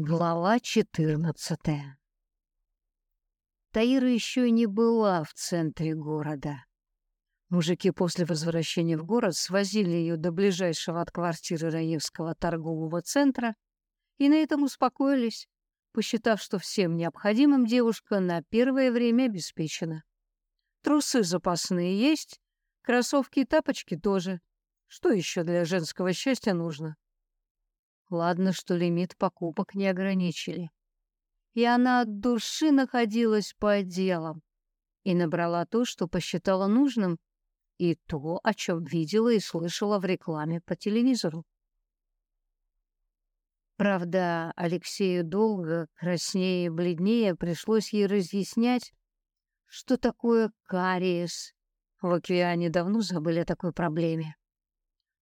Глава 14 Таира еще и не была в центре города. Мужики после возвращения в город свозили ее до ближайшего от квартиры Раевского торгового центра и на этом успокоились, посчитав, что всем необходимым девушка на первое время обеспечена. Трусы запасные есть, кроссовки и тапочки тоже. Что еще для женского счастья нужно? Ладно, что лимит покупок не ограничили. И она от души находилась по делам и набрала то, что посчитала нужным, и то, о чем видела и слышала в рекламе по телевизору. Правда, Алексею долго, краснее и бледнее, пришлось ей разъяснять, что такое кариес. В океане давно забыли о такой проблеме.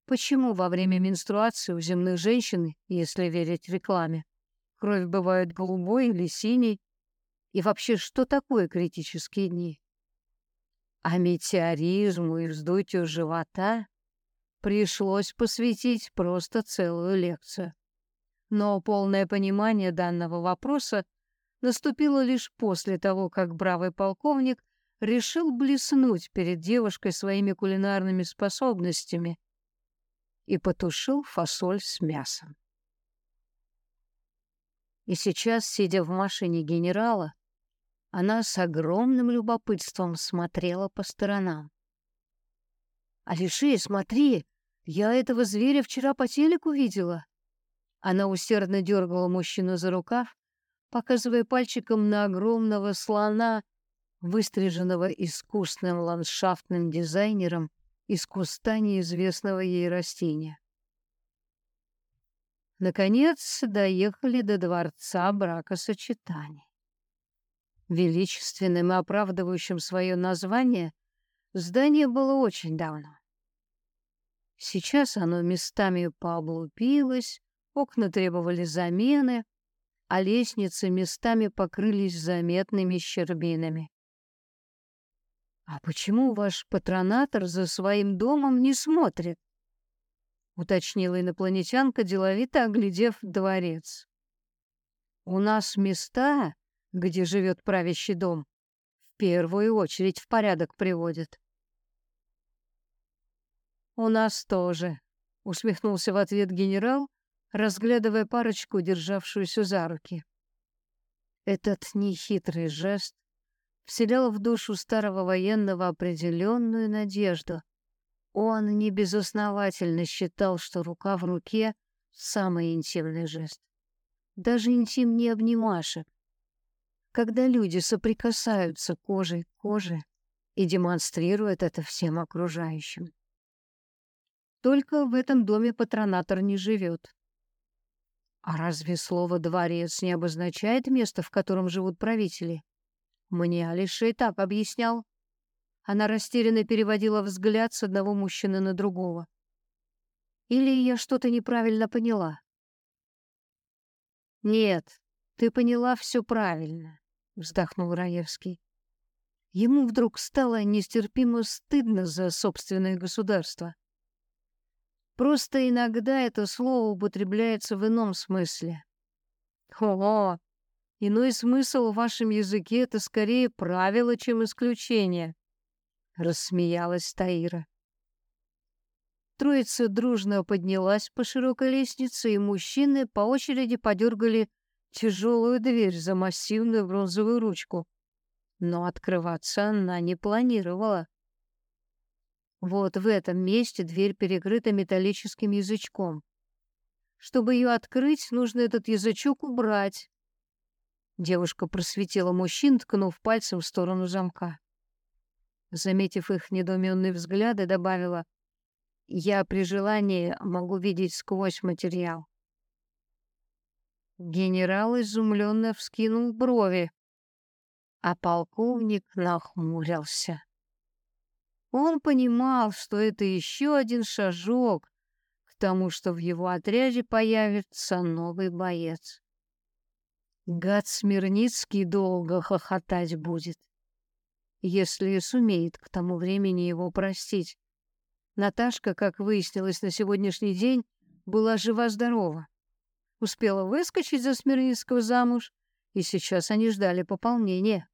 Почему во время менструации у земных женщин, если верить рекламе, кровь бывает голубой или синей? И вообще, что такое критические дни? А метеоризму и вздутию живота пришлось посвятить просто целую лекцию. Но полное понимание данного вопроса наступило лишь после того, как бравый полковник решил блеснуть перед девушкой своими кулинарными способностями и потушил фасоль с мясом. И сейчас, сидя в машине генерала, она с огромным любопытством смотрела по сторонам. «Алишей, смотри, я этого зверя вчера по телеку видела». Она усердно дергала мужчину за рукав, показывая пальчиком на огромного слона, выстриженного искусным ландшафтным дизайнером из куста неизвестного ей растения. Наконец доехали до дворца бракосочетания. Величественным и оправдывающим свое название здание было очень давно. Сейчас оно местами пооблупилось, окна требовали замены, а лестницы местами покрылись заметными щербинами. «А почему ваш патронатор за своим домом не смотрит?» — уточнила инопланетянка, деловито оглядев дворец. «У нас места, где живет правящий дом, в первую очередь в порядок приводят». «У нас тоже», — усмехнулся в ответ генерал, разглядывая парочку, державшуюся за руки. Этот нехитрый жест вселял в душу старого военного определенную надежду. Он небезосновательно считал, что рука в руке — самый интимный жест. Даже интимнее обнимашек. Когда люди соприкасаются кожей к коже и демонстрируют это всем окружающим. Только в этом доме патронатор не живет. А разве слово «дворец» не обозначает место, в котором живут правители? Мне Алиша и так объяснял. Она растерянно переводила взгляд с одного мужчины на другого. Или я что-то неправильно поняла? Нет, ты поняла все правильно, вздохнул Раевский. Ему вдруг стало нестерпимо стыдно за собственное государство. Просто иногда это слово употребляется в ином смысле. О, Иной смысл в вашем языке — это скорее правило, чем исключение», — рассмеялась Таира. Троица дружно поднялась по широкой лестнице, и мужчины по очереди подергали тяжелую дверь за массивную бронзовую ручку. Но открываться она не планировала. Вот в этом месте дверь перекрыта металлическим язычком. Чтобы ее открыть, нужно этот язычок убрать, Девушка просветила мужчин, ткнув пальцем в сторону замка. Заметив их недоуменные взгляды, добавила, «Я при желании могу видеть сквозь материал». Генерал изумленно вскинул брови, а полковник нахмурился. Он понимал, что это еще один шажок к тому, что в его отряде появится новый боец. Гад Смирницкий долго хохотать будет, если сумеет к тому времени его простить. Наташка, как выяснилось на сегодняшний день, была жива-здорова. успела выскочить за Смирницкого замуж, и сейчас они ждали пополнения.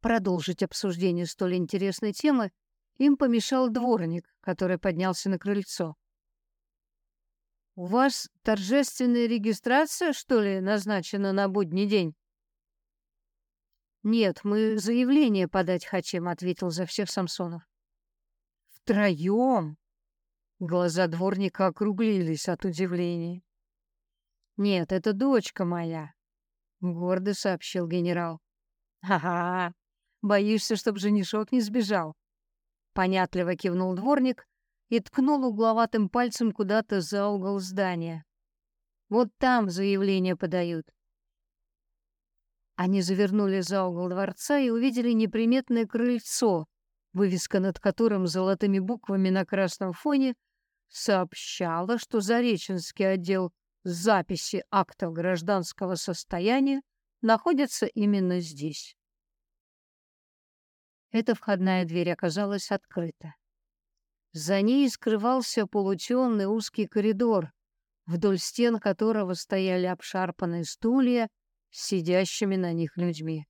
Продолжить обсуждение столь интересной темы им помешал дворник, который поднялся на крыльцо. «У вас торжественная регистрация, что ли, назначена на будний день?» «Нет, мы заявление подать хотим», — ответил за всех Самсонов. «Втроем?» Глаза дворника округлились от удивления. «Нет, это дочка моя», — гордо сообщил генерал. «Ага, боишься, чтоб женишок не сбежал?» Понятливо кивнул дворник и ткнул угловатым пальцем куда-то за угол здания. «Вот там заявление подают. Они завернули за угол дворца и увидели неприметное крыльцо, вывеска над которым золотыми буквами на красном фоне сообщала, что Зареченский отдел записи актов гражданского состояния находится именно здесь. Эта входная дверь оказалась открыта. За ней скрывался полутемный узкий коридор, вдоль стен которого стояли обшарпанные стулья с сидящими на них людьми.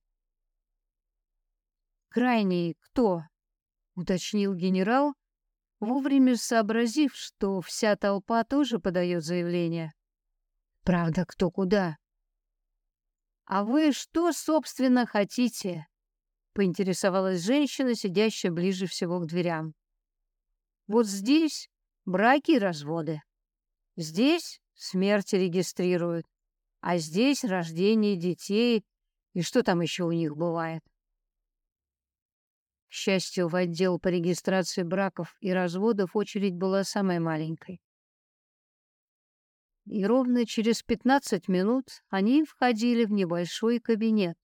«Крайний кто?» — уточнил генерал, вовремя сообразив, что вся толпа тоже подает заявление. «Правда, кто куда?» «А вы что, собственно, хотите?» — поинтересовалась женщина, сидящая ближе всего к дверям. «Вот здесь браки и разводы. Здесь смерти регистрируют а здесь рождение детей и что там еще у них бывает. К счастью, в отдел по регистрации браков и разводов очередь была самой маленькой. И ровно через 15 минут они входили в небольшой кабинет.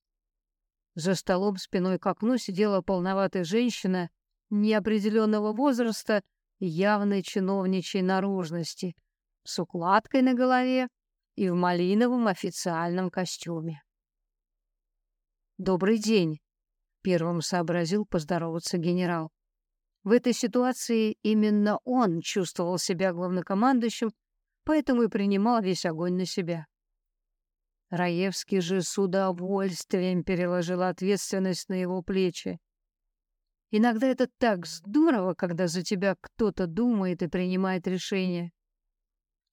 За столом спиной к окну сидела полноватая женщина неопределенного возраста явной чиновничьей наружности, с укладкой на голове и в малиновом официальном костюме. «Добрый день», — первым сообразил поздороваться генерал. В этой ситуации именно он чувствовал себя главнокомандующим, поэтому и принимал весь огонь на себя. Раевский же с удовольствием переложил ответственность на его плечи. Иногда это так здорово, когда за тебя кто-то думает и принимает решения.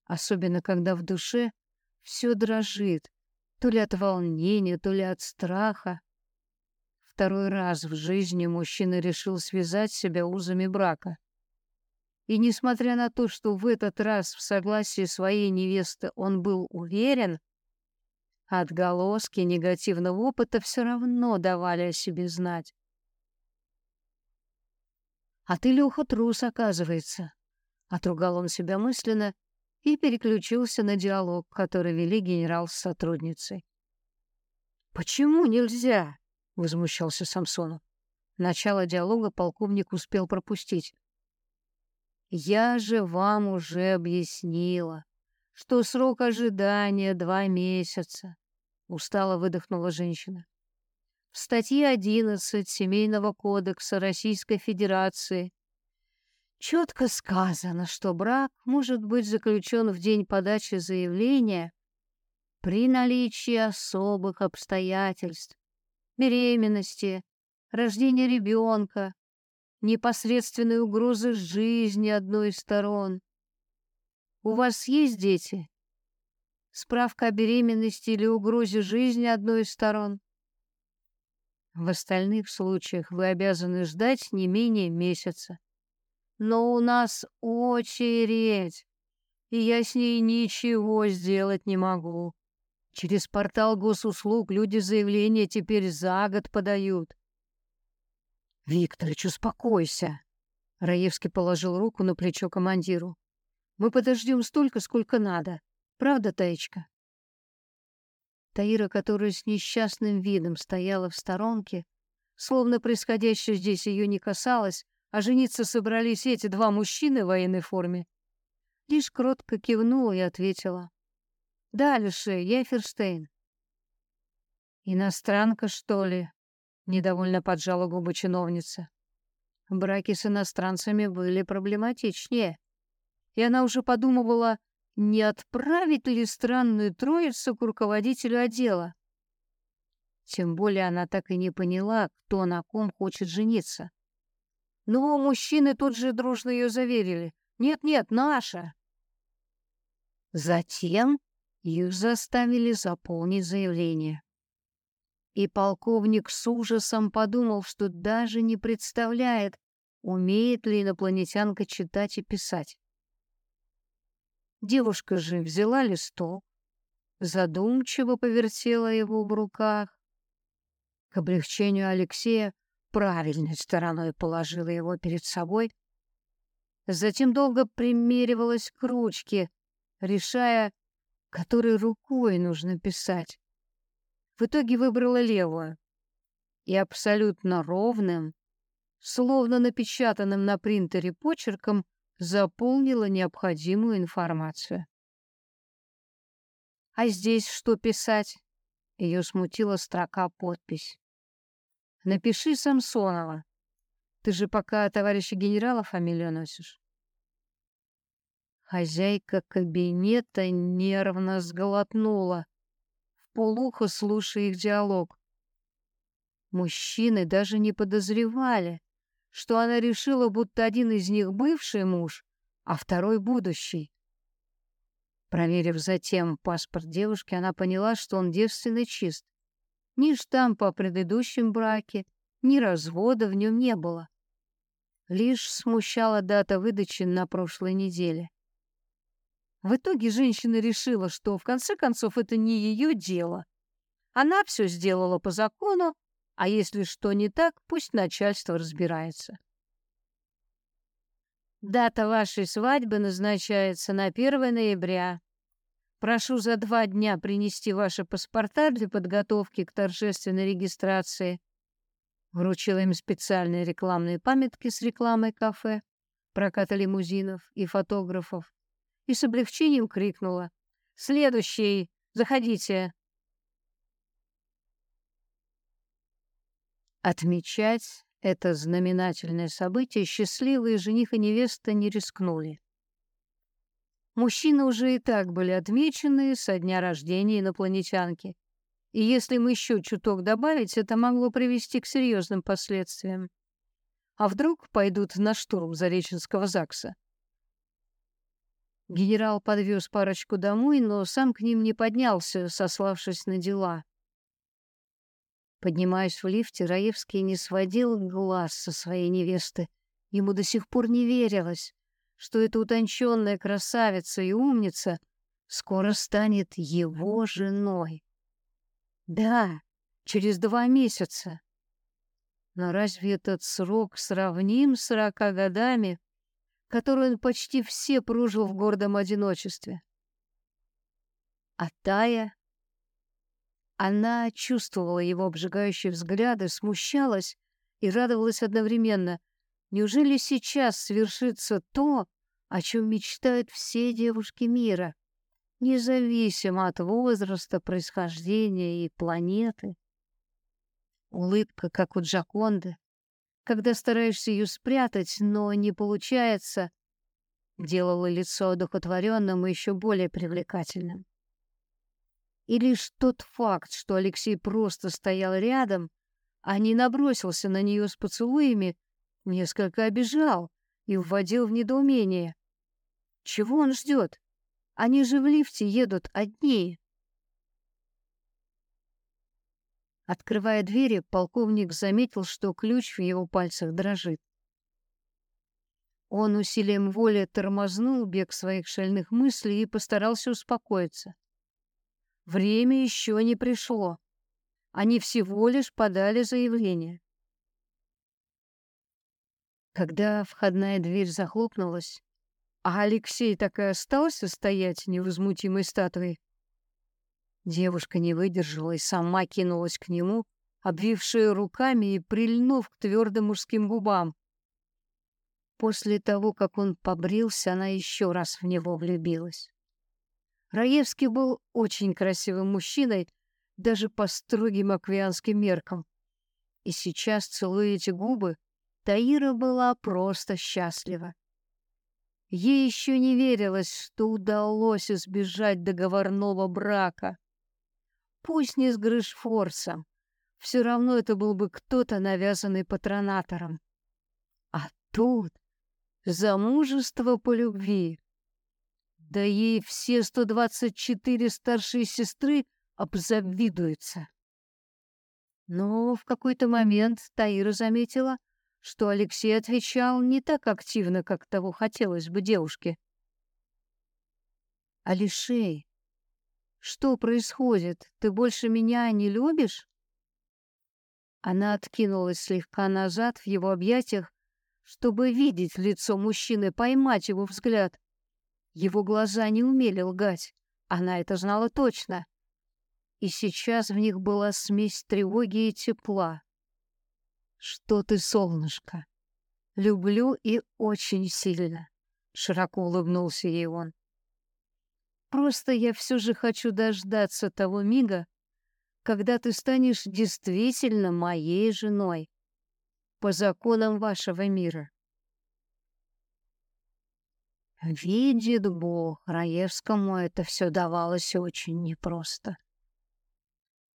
Особенно, когда в душе все дрожит, то ли от волнения, то ли от страха. Второй раз в жизни мужчина решил связать себя узами брака. И несмотря на то, что в этот раз в согласии своей невесты он был уверен, отголоски негативного опыта все равно давали о себе знать. «А ты, Леха, трус, оказывается», — отругал он себя мысленно и переключился на диалог, который вели генерал с сотрудницей. «Почему нельзя?» — возмущался Самсонов. Начало диалога полковник успел пропустить. «Я же вам уже объяснила, что срок ожидания два месяца», — устало выдохнула женщина. В статье 11 Семейного кодекса Российской Федерации Четко сказано, что брак может быть заключен в день подачи заявления при наличии особых обстоятельств, беременности, рождения ребенка, непосредственной угрозы жизни одной из сторон. У вас есть дети? Справка о беременности или угрозе жизни одной из сторон? В остальных случаях вы обязаны ждать не менее месяца но у нас очередь, и я с ней ничего сделать не могу. Через портал госуслуг люди заявления теперь за год подают. Викторыч, успокойся. Раевский положил руку на плечо командиру. Мы подождем столько, сколько надо. Правда, Таечка? Таира, которая с несчастным видом стояла в сторонке, словно происходящее здесь ее не касалось, а жениться собрались эти два мужчины в военной форме, лишь кротко кивнула и ответила. «Да, Люше, я Ферштейн». «Иностранка, что ли?» — недовольно поджала губы чиновница. Браки с иностранцами были проблематичнее, и она уже подумывала, не отправить ли странную троицу к руководителю отдела. Тем более она так и не поняла, кто на ком хочет жениться. Но мужчины тут же дружно ее заверили. «Нет-нет, наша!» Затем их заставили заполнить заявление. И полковник с ужасом подумал, что даже не представляет, умеет ли инопланетянка читать и писать. Девушка же взяла листок, задумчиво повертела его в руках. К облегчению Алексея правильной стороной положила его перед собой, затем долго примеривалась к ручке, решая, которой рукой нужно писать. В итоге выбрала левую и абсолютно ровным, словно напечатанным на принтере почерком, заполнила необходимую информацию. А здесь что писать? Ее смутила строка подпись. Напиши Самсонова. Ты же пока товарища генерала фамилию носишь. Хозяйка кабинета нервно сглотнула, в полухо слушая их диалог. Мужчины даже не подозревали, что она решила, будто один из них бывший муж, а второй будущий. Проверив затем паспорт девушки, она поняла, что он девственно чист. Ни штампа о предыдущем браке, ни развода в нем не было. Лишь смущала дата выдачи на прошлой неделе. В итоге женщина решила, что в конце концов это не ее дело. Она все сделала по закону, а если что не так, пусть начальство разбирается. Дата вашей свадьбы назначается на 1 ноября. Прошу за два дня принести ваши паспорта для подготовки к торжественной регистрации. Вручила им специальные рекламные памятки с рекламой кафе, проката лимузинов и фотографов и с облегчением крикнула. «Следующий! Заходите!» Отмечать это знаменательное событие счастливые жених и невеста не рискнули. Мужчины уже и так были отмечены со дня рождения инопланетянки. И если мы еще чуток добавить, это могло привести к серьезным последствиям. А вдруг пойдут на штурм Зареченского ЗАГСа? Генерал подвез парочку домой, но сам к ним не поднялся, сославшись на дела. Поднимаясь в лифте, Раевский не сводил глаз со своей невесты. Ему до сих пор не верилось, что эта утонченная красавица и умница скоро станет его женой. Да, через два месяца. Но разве этот срок сравним с сорока годами, которую он почти все прожил в гордом одиночестве. А Тая... Она чувствовала его обжигающие взгляды, смущалась и радовалась одновременно. Неужели сейчас свершится то, о чем мечтают все девушки мира, независимо от возраста, происхождения и планеты? Улыбка, как у Джаконды, когда стараешься ее спрятать, но не получается, делало лицо одухотворенным и еще более привлекательным. И лишь тот факт, что Алексей просто стоял рядом, а не набросился на нее с поцелуями, несколько обижал и вводил в недоумение. Чего он ждет? Они же в лифте едут одни. Открывая двери, полковник заметил, что ключ в его пальцах дрожит. Он усилием воли тормознул бег своих шальных мыслей и постарался успокоиться. Время еще не пришло. Они всего лишь подали заявление. Когда входная дверь захлопнулась, а Алексей так и остался стоять невозмутимой статуей, Девушка не выдержала и сама кинулась к нему, обвив шею руками и прильнув к твердым мужским губам. После того, как он побрился, она еще раз в него влюбилась. Раевский был очень красивым мужчиной, даже по строгим аквианским меркам. И сейчас, целуя эти губы, Таира была просто счастлива. Ей еще не верилось, что удалось избежать договорного брака. Пусть не с Грышфорсом, все равно это был бы кто-то, навязанный патронатором. А тут замужество по любви. Да ей все 124 старшие сестры обзавидуются. Но в какой-то момент Таира заметила, что Алексей отвечал не так активно, как того хотелось бы девушке. «Алишей, что происходит? Ты больше меня не любишь?» Она откинулась слегка назад в его объятиях, чтобы видеть лицо мужчины, поймать его взгляд. Его глаза не умели лгать, она это знала точно. И сейчас в них была смесь тревоги и тепла. «Что ты, солнышко? Люблю и очень сильно», — широко улыбнулся ей он. «Просто я все же хочу дождаться того мига, когда ты станешь действительно моей женой по законам вашего мира». Видит Бог, Раевскому это все давалось очень непросто.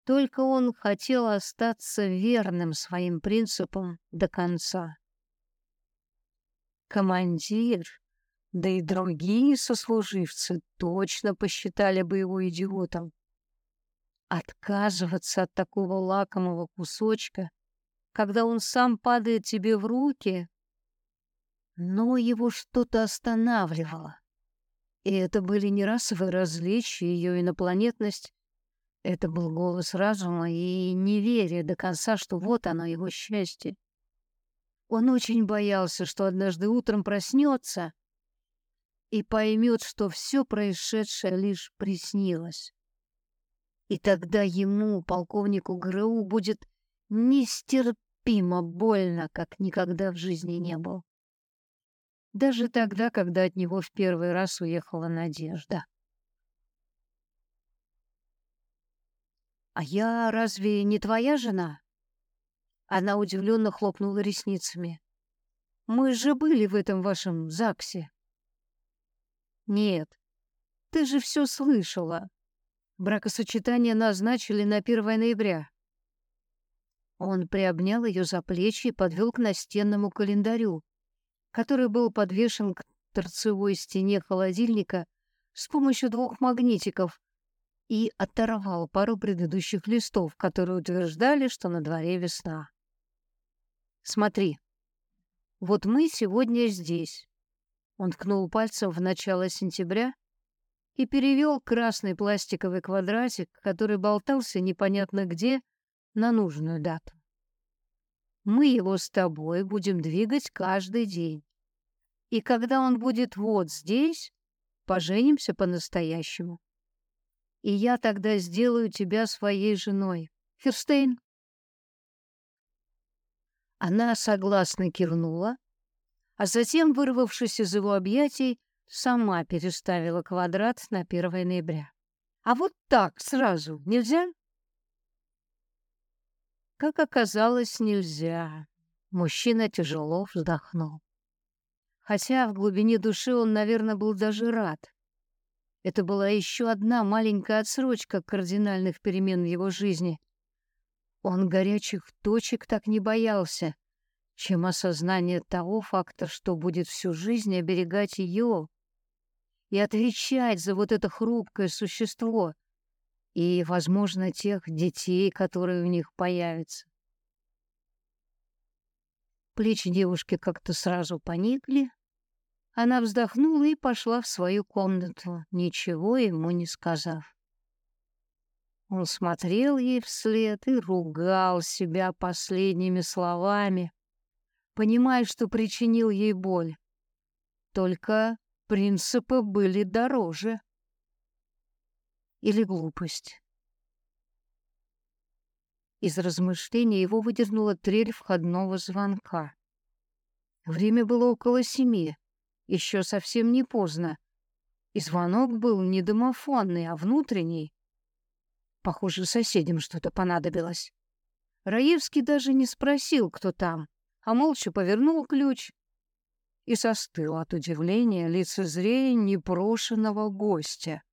Только он хотел остаться верным своим принципам до конца. Командир, да и другие сослуживцы точно посчитали бы его идиотом. Отказываться от такого лакомого кусочка, когда он сам падает тебе в руки, но его что-то останавливало. И это были не расовые различия, ее инопланетность, это был голос разума и неверие до конца, что вот оно, его счастье. Он очень боялся, что однажды утром проснется и поймет, что все происшедшее лишь приснилось. И тогда ему, полковнику ГРУ, будет нестерпимо больно, как никогда в жизни не был. Даже тогда, когда от него в первый раз уехала Надежда. «А я разве не твоя жена?» Она удивленно хлопнула ресницами. «Мы же были в этом вашем ЗАГСе». «Нет, ты же все слышала. Бракосочетание назначили на 1 ноября». Он приобнял ее за плечи и подвел к настенному календарю, который был подвешен к торцевой стене холодильника с помощью двух магнитиков, и оторвал пару предыдущих листов, которые утверждали, что на дворе весна. «Смотри, вот мы сегодня здесь». Он ткнул пальцем в начало сентября и перевел красный пластиковый квадратик, который болтался непонятно где, на нужную дату. Мы его с тобой будем двигать каждый день. И когда он будет вот здесь, поженимся по-настоящему и я тогда сделаю тебя своей женой. Ферстейн?» Она согласно кивнула, а затем, вырвавшись из его объятий, сама переставила квадрат на 1 ноября. «А вот так сразу нельзя?» Как оказалось, нельзя. Мужчина тяжело вздохнул. Хотя в глубине души он, наверное, был даже рад. Это была еще одна маленькая отсрочка кардинальных перемен в его жизни. Он горячих точек так не боялся, чем осознание того факта, что будет всю жизнь оберегать ее и отвечать за вот это хрупкое существо и, возможно, тех детей, которые у них появятся. Плечи девушки как-то сразу поникли, она вздохнула и пошла в свою комнату, ничего ему не сказав. Он смотрел ей вслед и ругал себя последними словами, понимая, что причинил ей боль. Только принципы были дороже. Или глупость. Из размышления его выдернула трель входного звонка. Время было около семи. Еще совсем не поздно. И звонок был не домофонный, а внутренний. Похоже, соседям что-то понадобилось. Раевский даже не спросил, кто там, а молча повернул ключ и застыл от удивления лицезрея непрошенного гостя.